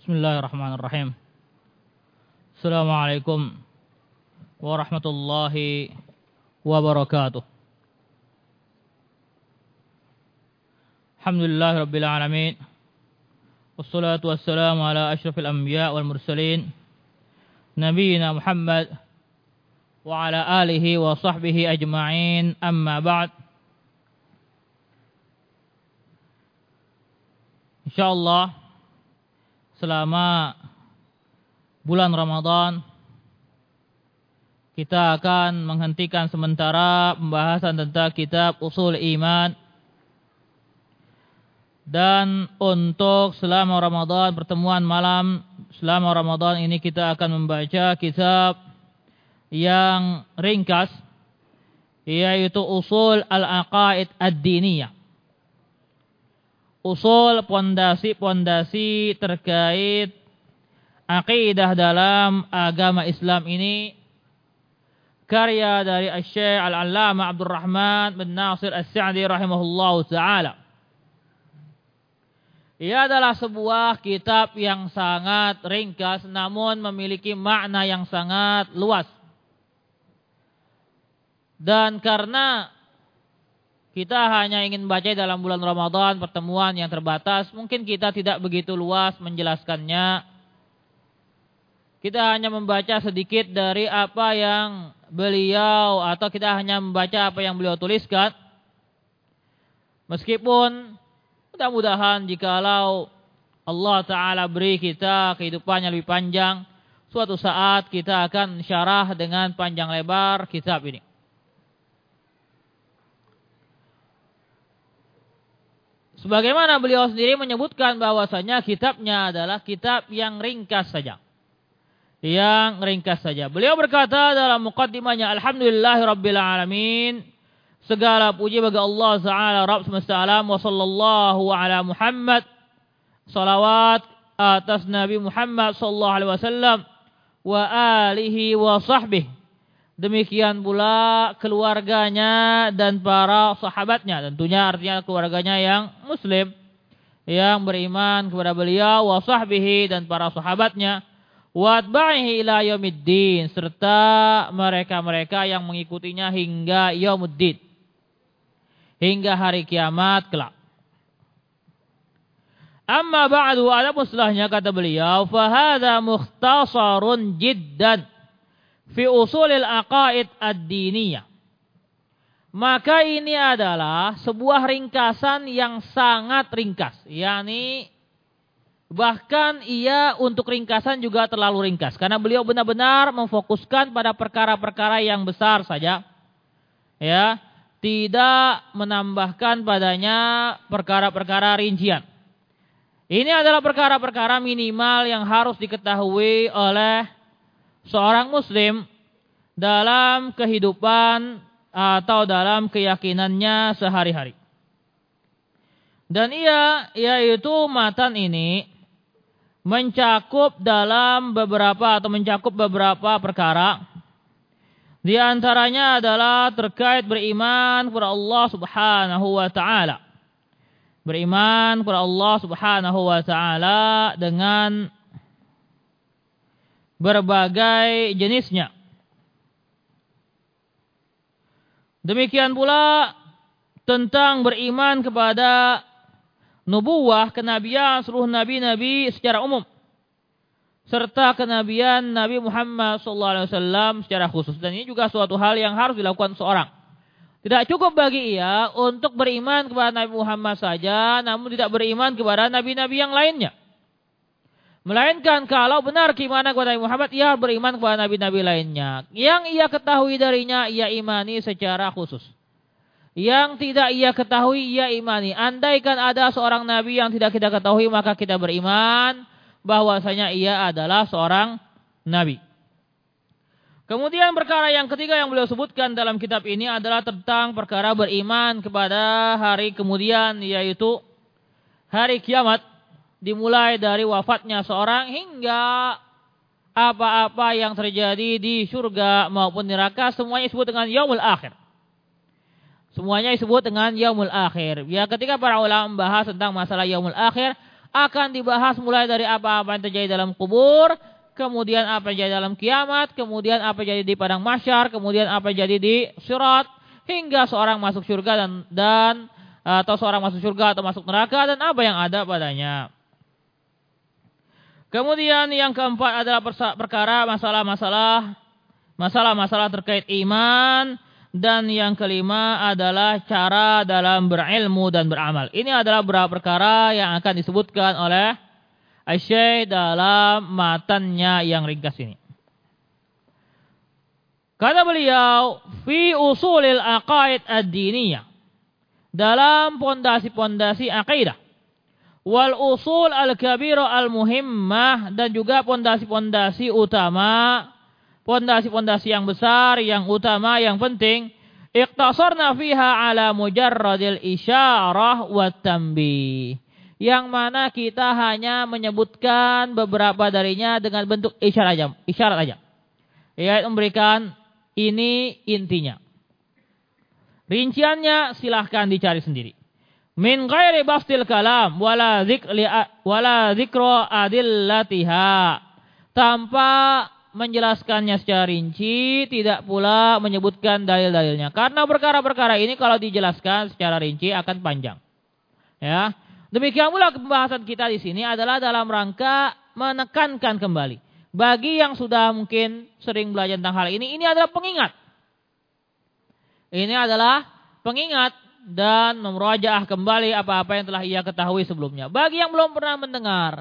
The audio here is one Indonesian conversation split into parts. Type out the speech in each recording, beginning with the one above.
بسم الله الرحمن الرحيم السلام عليكم ورحمة الله وبركاته الحمد لله رب العالمين والصلاة والسلام على أشرف الأنبياء والمرسلين نبينا محمد وعلى آله وصحبه أجمعين أما بعد إن شاء الله selama bulan Ramadan kita akan menghentikan sementara pembahasan tentang kitab usul iman. Dan untuk selama Ramadan pertemuan malam selama Ramadan ini kita akan membaca kitab yang ringkas yaitu usul al-aqaid ad-diniyah usul pondasi-pondasi terkait akidah dalam agama Islam ini karya dari Syekh Al-Allamah Abdurrahman bin Nasir As-Sa'di rahimahullah taala. Ia adalah sebuah kitab yang sangat ringkas namun memiliki makna yang sangat luas. Dan karena kita hanya ingin baca dalam bulan Ramadan pertemuan yang terbatas. Mungkin kita tidak begitu luas menjelaskannya. Kita hanya membaca sedikit dari apa yang beliau atau kita hanya membaca apa yang beliau tuliskan. Meskipun mudah-mudahan jikalau Allah Ta'ala beri kita kehidupan yang lebih panjang. Suatu saat kita akan syarah dengan panjang lebar kitab ini. Sebagaimana beliau sendiri menyebutkan bahwasanya kitabnya adalah kitab yang ringkas saja. Yang ringkas saja. Beliau berkata dalam Alhamdulillahirabbil alamin. Segala puji bagi Allah Taala Rabb semesta alam wa sallallahu ala Muhammad. Salawat atas Nabi Muhammad sallallahu alaihi wasallam wa alihi wa sahbihi Demikian pula keluarganya dan para sahabatnya. Tentunya artinya keluarganya yang muslim. Yang beriman kepada beliau. Wa sahbihi dan para sahabatnya. Wa atba'ihi ila yaumiddin. Serta mereka-mereka yang mengikutinya hingga yaumuddin. Hingga hari kiamat kelak. Amma ba'du adapun setelahnya kata beliau. Fahada mukhtasarun jiddan fi usulil aqaid ad-diniyah. Maka ini adalah sebuah ringkasan yang sangat ringkas. yakni bahkan ia untuk ringkasan juga terlalu ringkas. Karena beliau benar-benar memfokuskan pada perkara-perkara yang besar saja. Ya, tidak menambahkan padanya perkara-perkara rincian. Ini adalah perkara-perkara minimal yang harus diketahui oleh seorang muslim dalam kehidupan atau dalam keyakinannya sehari-hari. Dan ia yaitu matan ini mencakup dalam beberapa atau mencakup beberapa perkara. Di antaranya adalah terkait beriman kepada Allah Subhanahu wa taala. Beriman kepada Allah Subhanahu wa taala dengan berbagai jenisnya. Demikian pula tentang beriman kepada nubuah, kenabian seluruh nabi-nabi secara umum serta kenabian Nabi Muhammad SAW secara khusus dan ini juga suatu hal yang harus dilakukan seorang. Tidak cukup bagi ia untuk beriman kepada Nabi Muhammad saja, namun tidak beriman kepada nabi-nabi yang lainnya. Melainkan kalau benar keimanan kepada Nabi Muhammad, ia beriman kepada nabi-nabi lainnya. Yang ia ketahui darinya, ia imani secara khusus. Yang tidak ia ketahui, ia imani. Andaikan ada seorang nabi yang tidak kita ketahui, maka kita beriman bahwasanya ia adalah seorang nabi. Kemudian perkara yang ketiga yang beliau sebutkan dalam kitab ini adalah tentang perkara beriman kepada hari kemudian, yaitu hari kiamat dimulai dari wafatnya seorang hingga apa-apa yang terjadi di surga maupun neraka semuanya disebut dengan yaumul akhir. Semuanya disebut dengan yaumul akhir. Ya ketika para ulama membahas tentang masalah yaumul akhir, akan dibahas mulai dari apa-apa yang terjadi dalam kubur, kemudian apa yang terjadi dalam kiamat, kemudian apa yang terjadi di padang masyar, kemudian apa yang terjadi di surat, hingga seorang masuk surga dan dan atau seorang masuk surga atau masuk neraka dan apa yang ada padanya. Kemudian yang keempat adalah perkara masalah-masalah masalah-masalah terkait iman dan yang kelima adalah cara dalam berilmu dan beramal. Ini adalah beberapa perkara yang akan disebutkan oleh Syekh dalam matannya yang ringkas ini. Kata beliau, fi usulil aqaid ad-diniyah. Dalam pondasi-pondasi akidah wal usul al kabiro al muhimmah dan juga pondasi-pondasi utama, pondasi-pondasi yang besar, yang utama, yang penting. Iqtasarna fiha ala mujarradil isyarah wa tambi Yang mana kita hanya menyebutkan beberapa darinya dengan bentuk isyarat aja, isyarat aja. Memberikan ini intinya. Rinciannya silahkan dicari sendiri min ghairi bastil kalam wala dzikri wala dzikra adillatiha. Tanpa menjelaskannya secara rinci tidak pula menyebutkan dalil-dalilnya. Karena perkara-perkara ini kalau dijelaskan secara rinci akan panjang. Ya. Demikian pula pembahasan kita di sini adalah dalam rangka menekankan kembali. Bagi yang sudah mungkin sering belajar tentang hal ini ini adalah pengingat. Ini adalah pengingat dan memrojaah kembali apa-apa yang telah ia ketahui sebelumnya. Bagi yang belum pernah mendengar,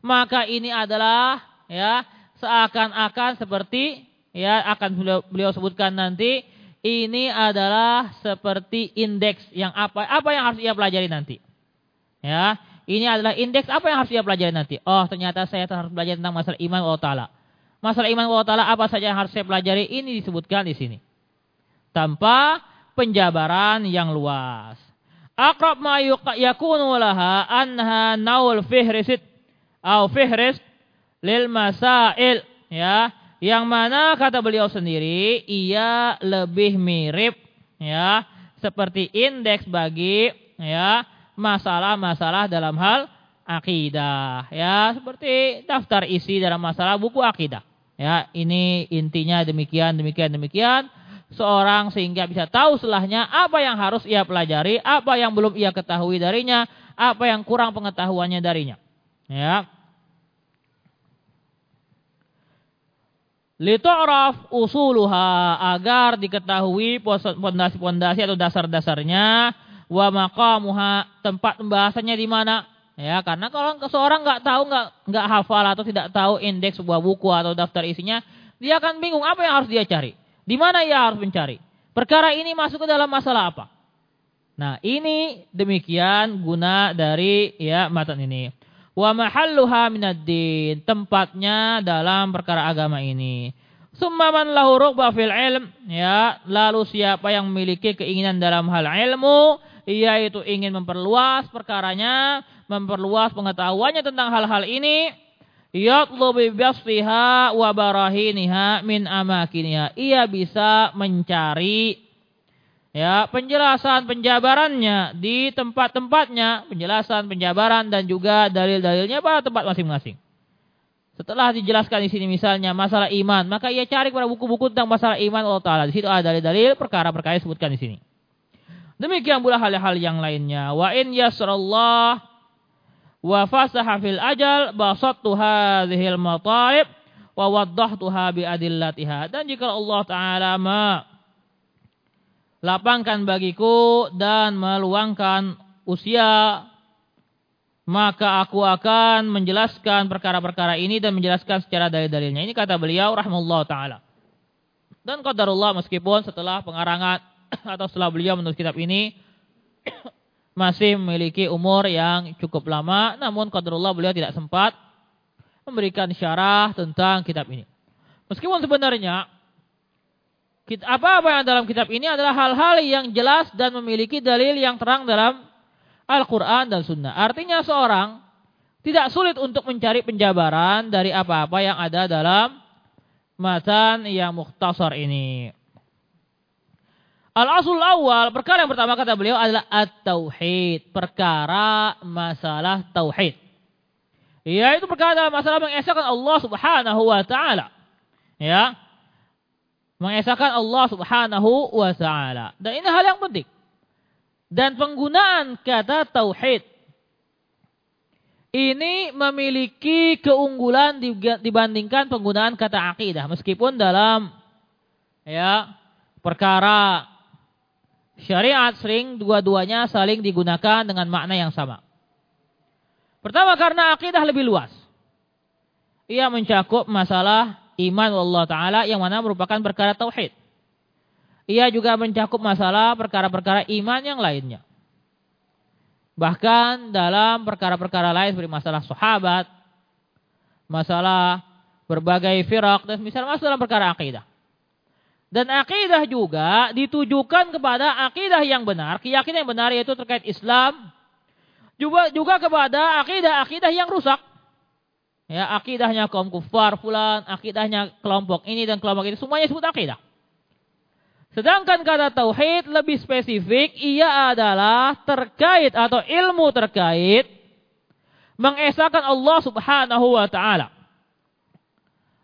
maka ini adalah ya seakan-akan seperti ya akan beliau, beliau sebutkan nanti ini adalah seperti indeks yang apa apa yang harus ia pelajari nanti. Ya, ini adalah indeks apa yang harus ia pelajari nanti. Oh, ternyata saya harus belajar tentang masalah iman Allah taala. Masalah iman Allah taala apa saja yang harus saya pelajari ini disebutkan di sini. Tanpa penjabaran yang luas. Akrab ma yakunu laha anha naul fihrisit au fihris lil masail ya. Yang mana kata beliau sendiri ia lebih mirip ya seperti indeks bagi ya masalah-masalah dalam hal akidah ya. Seperti daftar isi dalam masalah buku akidah ya. Ini intinya demikian demikian demikian seorang sehingga bisa tahu setelahnya apa yang harus ia pelajari, apa yang belum ia ketahui darinya, apa yang kurang pengetahuannya darinya. Ya. Litu'raf usuluha agar diketahui pondasi-pondasi atau dasar-dasarnya wa maqamuha tempat pembahasannya di mana ya karena kalau seorang nggak tahu nggak nggak hafal atau tidak tahu indeks sebuah buku atau daftar isinya dia akan bingung apa yang harus dia cari di mana ia harus mencari? Perkara ini masuk ke dalam masalah apa? Nah, ini demikian guna dari ya matan ini. Wa mahalluha minaddin, tempatnya dalam perkara agama ini. Summa man lahu fil ilm, ya, lalu siapa yang memiliki keinginan dalam hal ilmu, yaitu ingin memperluas perkaranya, memperluas pengetahuannya tentang hal-hal ini, yatlubu biasfiha wa barahiniha min amakiniha. Ia bisa mencari ya penjelasan penjabarannya di tempat-tempatnya, penjelasan penjabaran dan juga dalil-dalilnya pada tempat masing-masing. Setelah dijelaskan di sini misalnya masalah iman, maka ia cari pada buku-buku tentang masalah iman Allah Taala. Di situ ada dalil-dalil perkara-perkara disebutkan di sini. Demikian pula hal-hal yang lainnya. Wa in yasrallah wa fasaha fil ajal basattu hadhil matalib wa waddahtuha bi adillatiha dan jika Allah taala ma lapangkan bagiku dan meluangkan usia maka aku akan menjelaskan perkara-perkara ini dan menjelaskan secara dalil-dalilnya. Ini kata beliau rahimahullah taala. Dan qadarullah meskipun setelah pengarangan atau setelah beliau menulis kitab ini masih memiliki umur yang cukup lama, namun qadarullah beliau tidak sempat memberikan syarah tentang kitab ini. Meskipun sebenarnya apa-apa yang dalam kitab ini adalah hal-hal yang jelas dan memiliki dalil yang terang dalam Al-Quran dan Sunnah. Artinya seorang tidak sulit untuk mencari penjabaran dari apa-apa yang ada dalam matan yang mukhtasar ini. Al-asul awal, perkara yang pertama kata beliau adalah at-tauhid. Perkara masalah tauhid. Ya, itu perkara masalah mengesahkan Allah Subhanahu wa taala. Ya. Mengesahkan Allah Subhanahu wa taala. Dan ini hal yang penting. Dan penggunaan kata tauhid ini memiliki keunggulan dibandingkan penggunaan kata akidah meskipun dalam ya perkara syariat sering dua-duanya saling digunakan dengan makna yang sama. Pertama karena akidah lebih luas. Ia mencakup masalah iman Allah taala yang mana merupakan perkara tauhid. Ia juga mencakup masalah perkara-perkara iman yang lainnya. Bahkan dalam perkara-perkara lain seperti masalah sahabat, masalah berbagai firak dan misalnya masalah perkara akidah. Dan akidah juga ditujukan kepada akidah yang benar, keyakinan yang benar yaitu terkait Islam, juga juga kepada akidah-akidah yang rusak. Ya, akidahnya kaum kufar fulan, akidahnya kelompok ini dan kelompok ini semuanya disebut akidah. Sedangkan kata tauhid lebih spesifik, ia adalah terkait atau ilmu terkait mengesahkan Allah Subhanahu wa taala.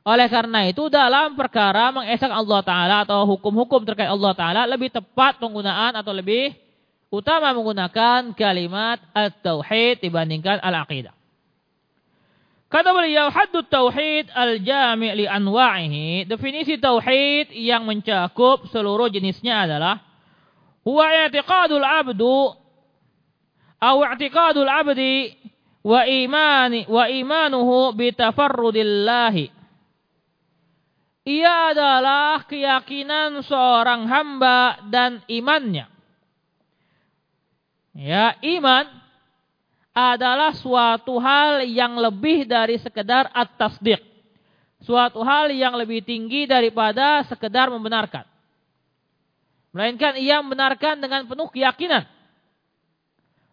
Oleh karena itu dalam perkara mengesahkan Allah taala atau hukum-hukum terkait Allah taala lebih tepat penggunaan atau lebih utama menggunakan kalimat at-tauhid dibandingkan al-aqidah. Kata beliau, haddut tauhid al-jami' li anwa'ihi. Definisi tauhid yang mencakup seluruh jenisnya adalah huwa i'tiqadul abdu atau i'tiqadul abdi wa imani wa imanuhu bi tafarrudillahi. Ia adalah keyakinan seorang hamba dan imannya. Ya, iman adalah suatu hal yang lebih dari sekedar at-tasdiq. Suatu hal yang lebih tinggi daripada sekedar membenarkan. Melainkan ia membenarkan dengan penuh keyakinan.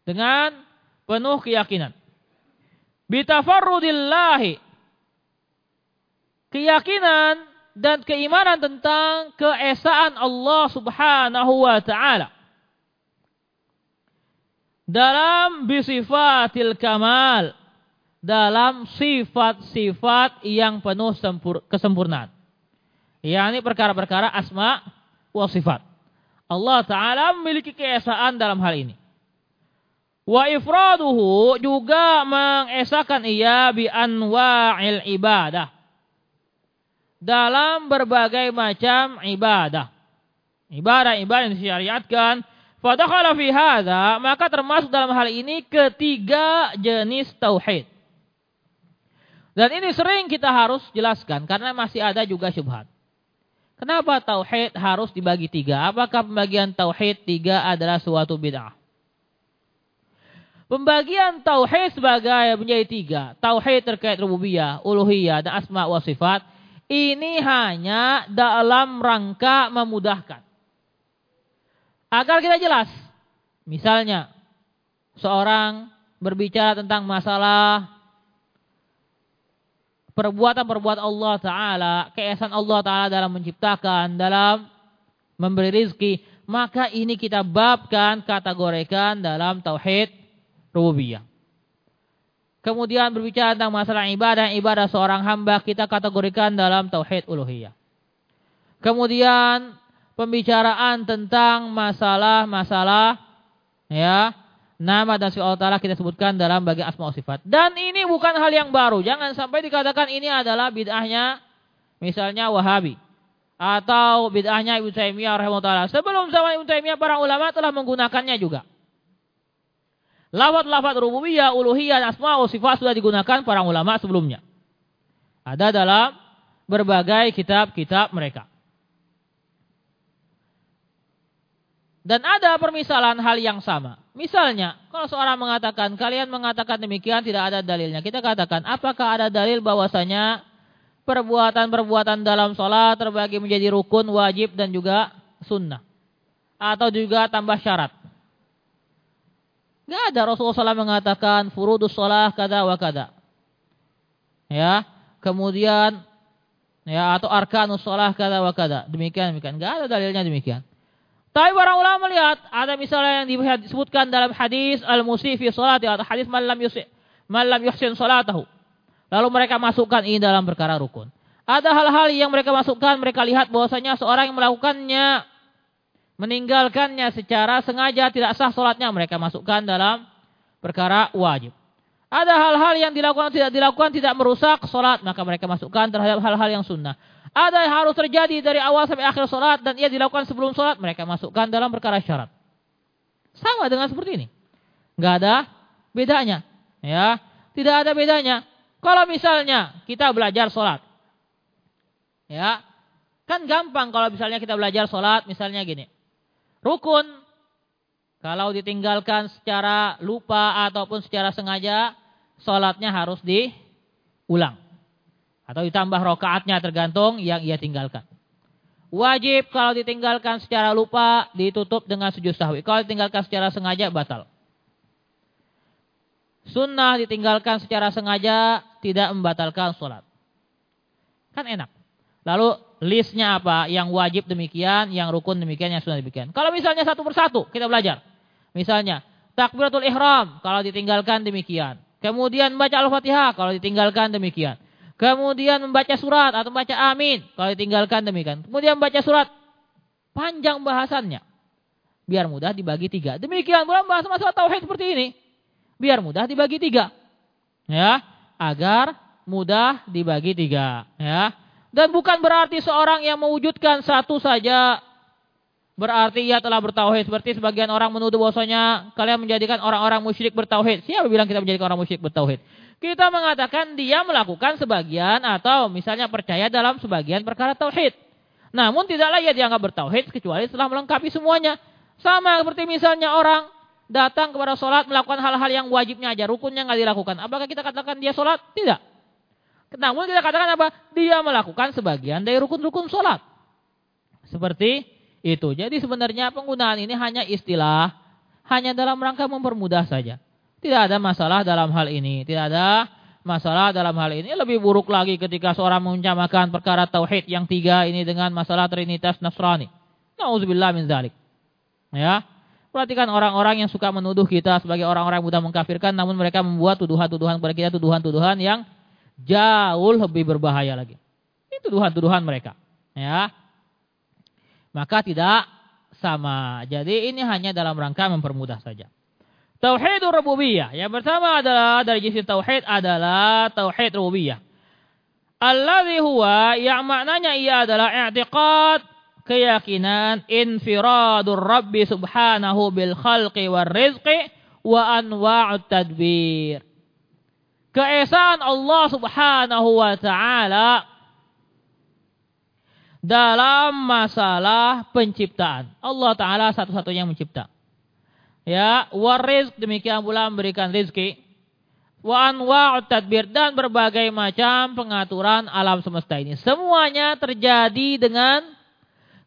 Dengan penuh keyakinan. Bitafarrudillahi. Keyakinan dan keimanan tentang keesaan Allah subhanahu wa ta'ala dalam bisifatil kamal dalam sifat-sifat yang penuh sempur, kesempurnaan. yakni perkara-perkara asma wa sifat. Allah Ta'ala memiliki keesaan dalam hal ini. Wa ifraduhu juga mengesahkan ia bi anwa'il ibadah. Dalam berbagai macam ibadah. Ibadah-ibadah yang disyariatkan Fadakhala fi hadha, maka termasuk dalam hal ini ketiga jenis tauhid. Dan ini sering kita harus jelaskan karena masih ada juga syubhat. Kenapa tauhid harus dibagi tiga? Apakah pembagian tauhid tiga adalah suatu bid'ah? Pembagian tauhid sebagai menjadi tiga, tauhid terkait rububiyah, uluhiyah dan asma wa sifat, ini hanya dalam rangka memudahkan. Agar kita jelas. Misalnya, seorang berbicara tentang masalah perbuatan-perbuatan Allah Ta'ala, keesaan Allah Ta'ala dalam menciptakan, dalam memberi rizki, maka ini kita babkan, kategorikan dalam tauhid rububiyah. Kemudian berbicara tentang masalah ibadah, ibadah seorang hamba kita kategorikan dalam tauhid uluhiyah. Kemudian pembicaraan tentang masalah-masalah ya nama dan sifat Allah kita sebutkan dalam bagian asma sifat. Dan ini bukan hal yang baru. Jangan sampai dikatakan ini adalah bid'ahnya misalnya Wahabi atau bid'ahnya Ibnu Taimiyah rahimahullah. Sebelum zaman Ibnu Taimiyah para ulama telah menggunakannya juga. Lafat-lafat rububiyah, uluhiyah, asma sifat sudah digunakan para ulama sebelumnya. Ada dalam berbagai kitab-kitab mereka. Dan ada permisalan hal yang sama. Misalnya, kalau seorang mengatakan, kalian mengatakan demikian tidak ada dalilnya. Kita katakan, apakah ada dalil bahwasanya perbuatan-perbuatan dalam sholat terbagi menjadi rukun, wajib, dan juga sunnah. Atau juga tambah syarat. Gak ada Rasulullah SAW mengatakan furudus sholat kada wa kada. Ya, kemudian ya atau arkanus sholat kada wa kada. Demikian demikian. Gak ada dalilnya demikian. Tapi para ulama melihat ada misalnya yang disebutkan dalam hadis al-musi fi salati atau hadis man lam yusi malam yuhsin salatahu. Lalu mereka masukkan ini dalam perkara rukun. Ada hal-hal yang mereka masukkan, mereka lihat bahwasanya seorang yang melakukannya meninggalkannya secara sengaja tidak sah sholatnya mereka masukkan dalam perkara wajib. Ada hal-hal yang dilakukan tidak dilakukan tidak merusak sholat maka mereka masukkan terhadap hal-hal yang sunnah. Ada yang harus terjadi dari awal sampai akhir sholat dan ia dilakukan sebelum sholat mereka masukkan dalam perkara syarat. Sama dengan seperti ini. Nggak ada bedanya. Ya, tidak ada bedanya. Kalau misalnya kita belajar sholat, ya, kan gampang kalau misalnya kita belajar sholat, misalnya gini. Rukun kalau ditinggalkan secara lupa ataupun secara sengaja, sholatnya harus diulang. Atau ditambah rokaatnya tergantung yang ia tinggalkan. Wajib kalau ditinggalkan secara lupa ditutup dengan sujud sahwi. Kalau ditinggalkan secara sengaja batal. Sunnah ditinggalkan secara sengaja tidak membatalkan sholat. Kan enak. Lalu listnya apa? Yang wajib demikian, yang rukun demikian, yang sunnah demikian. Kalau misalnya satu persatu kita belajar. Misalnya takbiratul ihram kalau ditinggalkan demikian. Kemudian membaca al-fatihah kalau ditinggalkan demikian. Kemudian membaca surat atau membaca amin kalau ditinggalkan demikian. Kemudian membaca surat panjang bahasannya. Biar mudah dibagi tiga. Demikian pula bahas masalah tauhid seperti ini. Biar mudah dibagi tiga. Ya, agar mudah dibagi tiga. Ya, dan bukan berarti seorang yang mewujudkan satu saja berarti ia telah bertauhid. Seperti sebagian orang menuduh bahwasanya kalian menjadikan orang-orang musyrik bertauhid. Siapa bilang kita menjadikan orang musyrik bertauhid? Kita mengatakan dia melakukan sebagian atau misalnya percaya dalam sebagian perkara tauhid. Namun tidaklah ia dianggap bertauhid kecuali setelah melengkapi semuanya. Sama seperti misalnya orang datang kepada sholat melakukan hal-hal yang wajibnya aja, rukunnya nggak dilakukan. Apakah kita katakan dia sholat? Tidak. Namun kita katakan apa? Dia melakukan sebagian dari rukun-rukun sholat. Seperti itu. Jadi sebenarnya penggunaan ini hanya istilah. Hanya dalam rangka mempermudah saja. Tidak ada masalah dalam hal ini. Tidak ada masalah dalam hal ini. Lebih buruk lagi ketika seorang menjamakan perkara tauhid yang tiga ini dengan masalah Trinitas Nasrani. Nauzubillah min zalik. Ya. Perhatikan orang-orang yang suka menuduh kita sebagai orang-orang yang mudah mengkafirkan namun mereka membuat tuduhan-tuduhan kepada kita tuduhan-tuduhan yang jauh lebih berbahaya lagi. Itu tuduhan-tuduhan mereka. Ya. Maka tidak sama. Jadi ini hanya dalam rangka mempermudah saja. Tauhid rububiyah. Yang pertama adalah dari jenis tauhid adalah tauhid rububiyah. Alladhi huwa yang maknanya ia adalah i'tiqad keyakinan infiradur rabbi subhanahu bil khalqi war rizqi wa anwa'ut tadbir keesaan Allah Subhanahu wa taala dalam masalah penciptaan. Allah taala satu-satunya yang mencipta. Ya, waris demikian pula memberikan rezeki. Wa dan berbagai macam pengaturan alam semesta ini. Semuanya terjadi dengan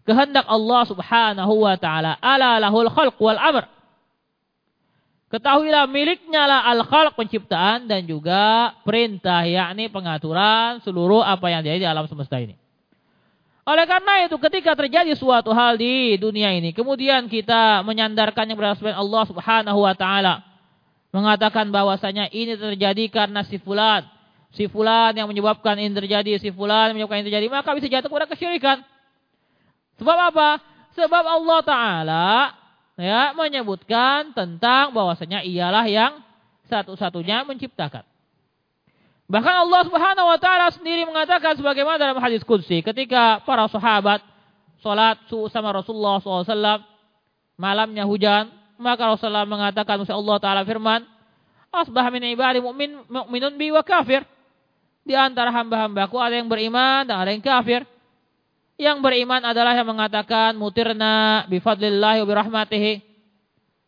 kehendak Allah Subhanahu wa taala. Ala lahul khalq wal amr. Ketahuilah miliknya lah al-khalq penciptaan dan juga perintah yakni pengaturan seluruh apa yang ada di alam semesta ini. Oleh karena itu ketika terjadi suatu hal di dunia ini kemudian kita menyandarkannya kepada Allah Subhanahu wa taala mengatakan bahwasanya ini terjadi karena si fulan si fulan yang menyebabkan ini terjadi si fulan yang menyebabkan ini terjadi maka bisa jatuh kepada kesyirikan. Sebab apa? Sebab Allah taala ya menyebutkan tentang bahwasanya ialah yang satu-satunya menciptakan. Bahkan Allah Subhanahu wa taala sendiri mengatakan sebagaimana dalam hadis qudsi ketika para sahabat salat sama Rasulullah SAW malamnya hujan maka Rasulullah mengatakan Allah taala firman asbah min ibadi mu'min mu'minun bi wa kafir di antara hamba-hambaku ada yang beriman dan ada yang kafir yang beriman adalah yang mengatakan mutirna bifadlillahi wa birahmatihi.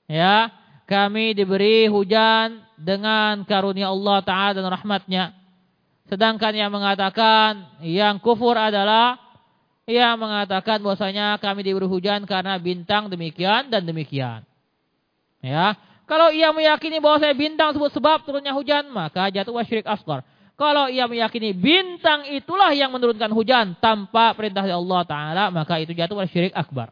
Ya, kami diberi hujan dengan karunia Allah Ta'ala dan rahmatnya. Sedangkan yang mengatakan yang kufur adalah yang mengatakan bahwasanya kami diberi hujan karena bintang demikian dan demikian. Ya, kalau ia meyakini bahwa saya bintang sebut sebab turunnya hujan, maka jatuh syirik asghar. Kalau ia meyakini bintang itulah yang menurunkan hujan tanpa perintah Allah Ta'ala, maka itu jatuh pada syirik akbar.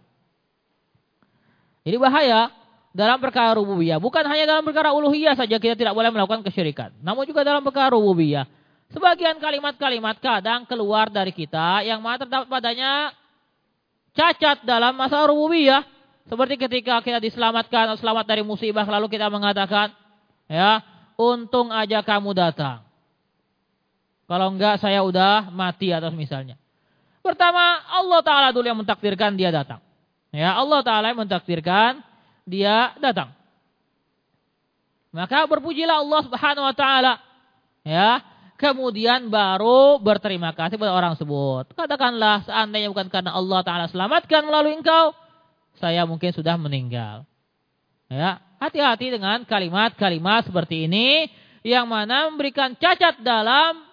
Jadi bahaya dalam perkara rububiyah. Bukan hanya dalam perkara uluhiyah saja kita tidak boleh melakukan kesyirikan. Namun juga dalam perkara rububiyah. Sebagian kalimat-kalimat kadang keluar dari kita yang mana terdapat padanya cacat dalam masalah rububiyah. Seperti ketika kita diselamatkan, selamat dari musibah, lalu kita mengatakan, ya, untung aja kamu datang. Kalau enggak saya udah mati atau misalnya. Pertama, Allah Ta'ala dulu yang mentakdirkan dia datang. Ya, Allah Ta'ala yang mentakdirkan dia datang. Maka berpujilah Allah Subhanahu wa taala. Ya, kemudian baru berterima kasih pada orang tersebut. Katakanlah seandainya bukan karena Allah taala selamatkan melalui engkau, saya mungkin sudah meninggal. Ya, hati-hati dengan kalimat-kalimat seperti ini yang mana memberikan cacat dalam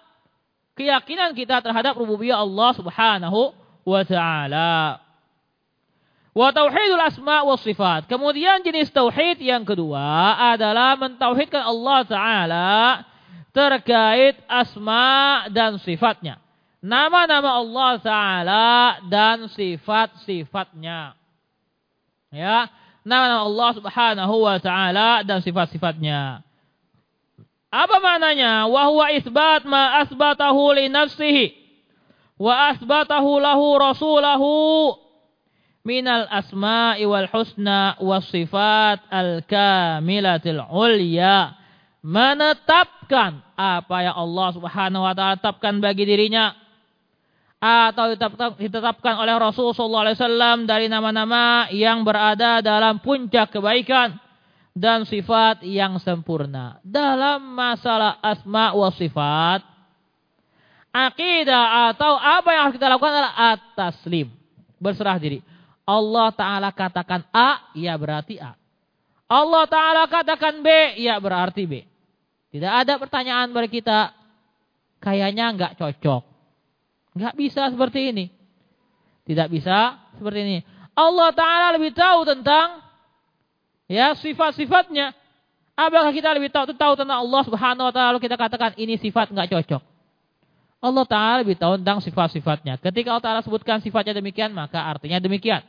keyakinan kita terhadap rububiyah Allah Subhanahu wa taala. Wa tauhidul asma wa sifat. Kemudian jenis tauhid yang kedua adalah mentauhidkan Allah Ta'ala terkait asma dan sifatnya. Nama-nama Allah Ta'ala dan sifat-sifatnya. Ya, nama-nama Allah Subhanahu wa taala dan sifat-sifatnya. Apa maknanya? Wa huwa isbat ma asbatahu li nafsihi. Wa asbatahu lahu rasulahu minal asma'i wal husna was sifat al kamilatil ulya. Menetapkan apa yang Allah Subhanahu wa taala tetapkan bagi dirinya atau ditetapkan oleh Rasul sallallahu alaihi wasallam dari nama-nama yang berada dalam puncak kebaikan dan sifat yang sempurna. Dalam masalah asma wa sifat, akidah atau apa yang harus kita lakukan adalah at-taslim, berserah diri. Allah Ta'ala katakan A, ya berarti A. Allah Ta'ala katakan B, ya berarti B. Tidak ada pertanyaan bagi kita, kayaknya nggak cocok. Nggak bisa seperti ini. Tidak bisa seperti ini. Allah Ta'ala lebih tahu tentang ya sifat-sifatnya. Apakah kita lebih tahu, tahu tentang Allah Subhanahu Wa Taala? Kita katakan ini sifat nggak cocok. Allah Ta'ala lebih tahu tentang sifat-sifatnya. Ketika Allah Ta'ala sebutkan sifatnya demikian, maka artinya demikian.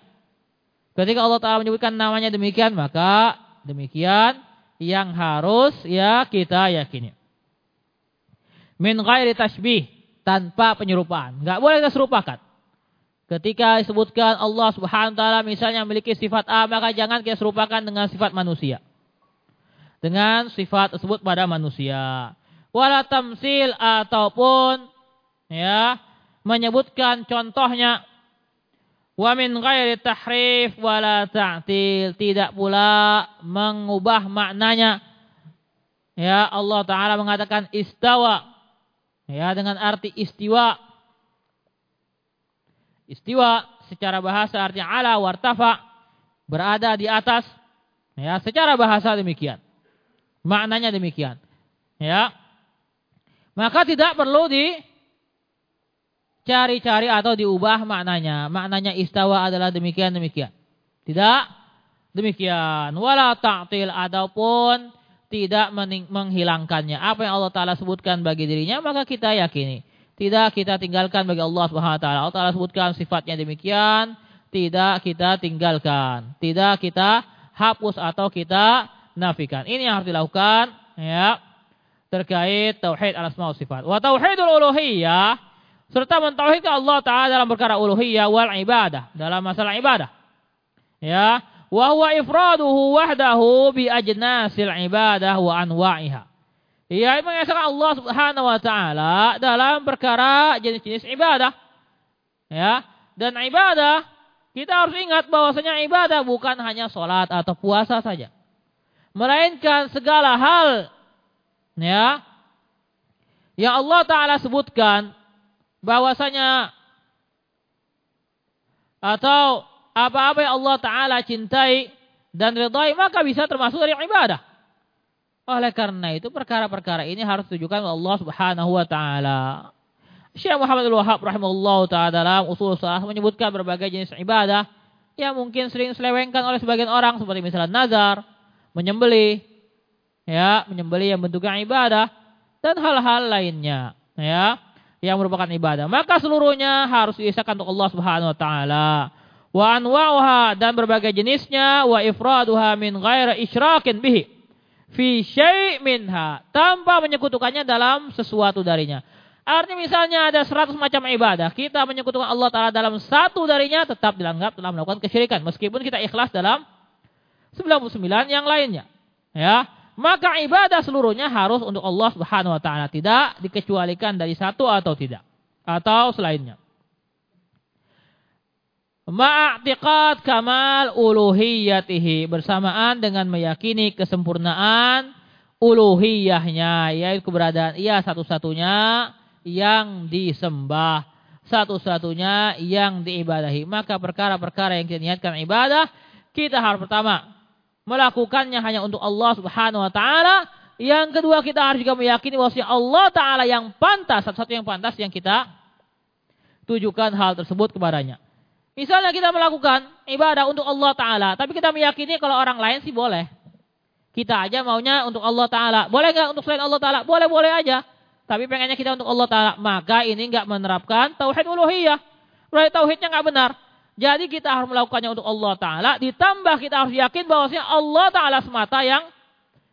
Ketika Allah Ta'ala menyebutkan namanya demikian, maka demikian yang harus ya kita yakini. Min ghairi tashbih, tanpa penyerupaan. Enggak boleh kita serupakan. Ketika disebutkan Allah Subhanahu wa taala misalnya memiliki sifat A, maka jangan kita serupakan dengan sifat manusia. Dengan sifat tersebut pada manusia. Wala tamsil ataupun ya menyebutkan contohnya Wa min ghairi tahrif wala ta'til. Tidak pula mengubah maknanya. Ya, Allah Ta'ala mengatakan istawa. Ya, dengan arti istiwa. Istiwa secara bahasa artinya ala wartafa. Berada di atas. Ya, secara bahasa demikian. Maknanya demikian. Ya. Maka tidak perlu di cari-cari atau diubah maknanya. Maknanya istawa adalah demikian demikian. Tidak demikian. Wala ta'til ataupun tidak menghilangkannya. Apa yang Allah Taala sebutkan bagi dirinya maka kita yakini. Tidak kita tinggalkan bagi Allah Subhanahu wa taala. Allah Taala sebutkan sifatnya demikian, tidak kita tinggalkan. Tidak kita hapus atau kita nafikan. Ini yang harus dilakukan ya terkait tauhid al-asma sifat. Wa tauhidul uluhiyah serta mentauhidkan Allah Taala dalam perkara uluhiyah wal ibadah, dalam masalah ibadah. Ya, wa huwa ifraduhu wahdahu bi ajnasil ibadah wa anwa'iha. Ya, mengesahkan Allah Subhanahu wa taala dalam perkara jenis-jenis ibadah. Ya, dan ibadah kita harus ingat bahwasanya ibadah bukan hanya sholat atau puasa saja. Melainkan segala hal ya yang Allah Ta'ala sebutkan bahwasanya atau apa-apa yang Allah Ta'ala cintai dan ridhai maka bisa termasuk dari ibadah. Oleh karena itu perkara-perkara ini harus ditujukan Allah Subhanahu wa taala. Syekh Muhammad Al-Wahhab rahimahullah taala dalam usul salah menyebutkan berbagai jenis ibadah yang mungkin sering selewengkan oleh sebagian orang seperti misalnya nazar, menyembelih, ya, menyembelih yang bentuknya ibadah dan hal-hal lainnya, ya yang merupakan ibadah. Maka seluruhnya harus diisahkan untuk Allah Subhanahu wa taala. wa anwa'uha dan berbagai jenisnya wa ifraduha min ghairi isyrakin bihi fi syai' minha. Tanpa menyekutukannya dalam sesuatu darinya. Artinya misalnya ada 100 macam ibadah, kita menyekutukan Allah taala dalam satu darinya tetap dianggap telah melakukan kesyirikan. Meskipun kita ikhlas dalam 99 yang lainnya. Ya, maka ibadah seluruhnya harus untuk Allah Subhanahu wa taala, tidak dikecualikan dari satu atau tidak. Atau selainnya ma'atiqad kamal uluhiyatihi. Bersamaan dengan meyakini kesempurnaan uluhiyahnya yaitu keberadaan ia satu-satunya yang disembah satu-satunya yang diibadahi. Maka perkara-perkara yang kita niatkan ibadah kita harus pertama melakukannya hanya untuk Allah Subhanahu wa taala. Yang kedua kita harus juga meyakini bahwa Allah taala yang pantas satu-satu yang pantas yang kita tujukan hal tersebut kepadanya Misalnya kita melakukan ibadah untuk Allah Ta'ala. Tapi kita meyakini kalau orang lain sih boleh. Kita aja maunya untuk Allah Ta'ala. Boleh nggak untuk selain Allah Ta'ala? Boleh-boleh aja. Tapi pengennya kita untuk Allah Ta'ala. Maka ini nggak menerapkan tauhid uluhiyah. Berarti tauhidnya nggak benar. Jadi kita harus melakukannya untuk Allah Ta'ala. Ditambah kita harus yakin bahwasanya Allah Ta'ala semata yang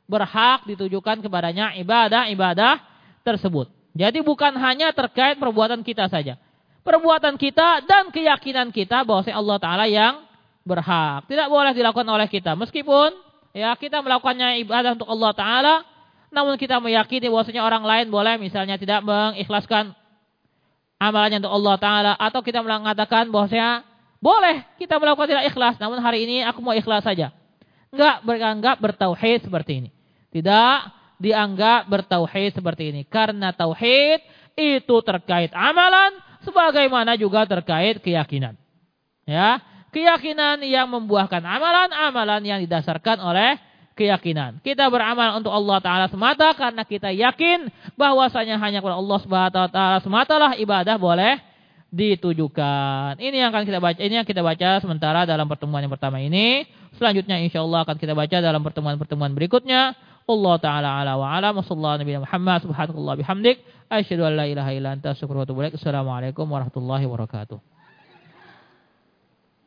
berhak ditujukan kepadanya ibadah-ibadah tersebut. Jadi bukan hanya terkait perbuatan kita saja perbuatan kita dan keyakinan kita bahwa Allah Ta'ala yang berhak. Tidak boleh dilakukan oleh kita. Meskipun ya kita melakukannya ibadah untuk Allah Ta'ala, namun kita meyakini bahwasanya orang lain boleh misalnya tidak mengikhlaskan amalannya untuk Allah Ta'ala. Atau kita mengatakan bahwasanya boleh kita melakukan tidak ikhlas, namun hari ini aku mau ikhlas saja. Enggak beranggap bertauhid seperti ini. Tidak dianggap bertauhid seperti ini. Karena tauhid itu terkait amalan, sebagaimana juga terkait keyakinan. Ya, keyakinan yang membuahkan amalan-amalan yang didasarkan oleh keyakinan. Kita beramal untuk Allah taala semata karena kita yakin bahwasanya hanya kepada Allah Subhanahu wa taala semata lah ibadah boleh ditujukan. Ini yang akan kita baca ini yang kita baca sementara dalam pertemuan yang pertama ini. Selanjutnya insyaallah akan kita baca dalam pertemuan-pertemuan berikutnya. Allah taala ala wa ala sallallahu nabi Muhammad subhanallahi bihamdik asyhadu an la ilaha illa anta astaghfiruka wa atubu. Assalamualaikum warahmatullahi wabarakatuh.